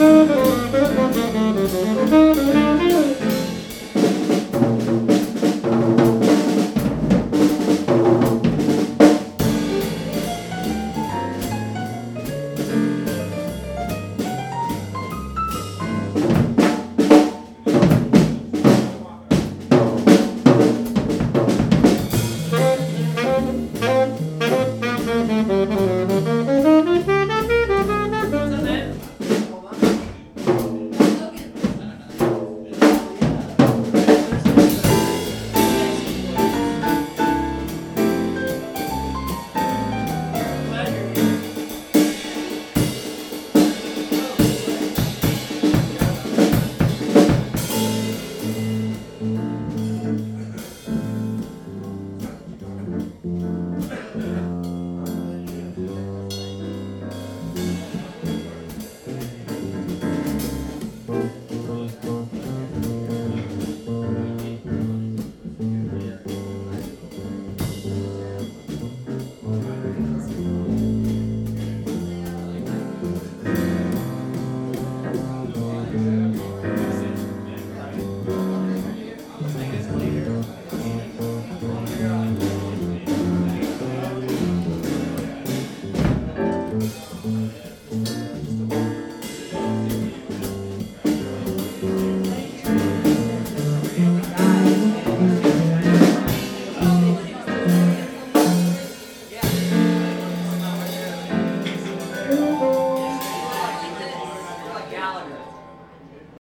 Música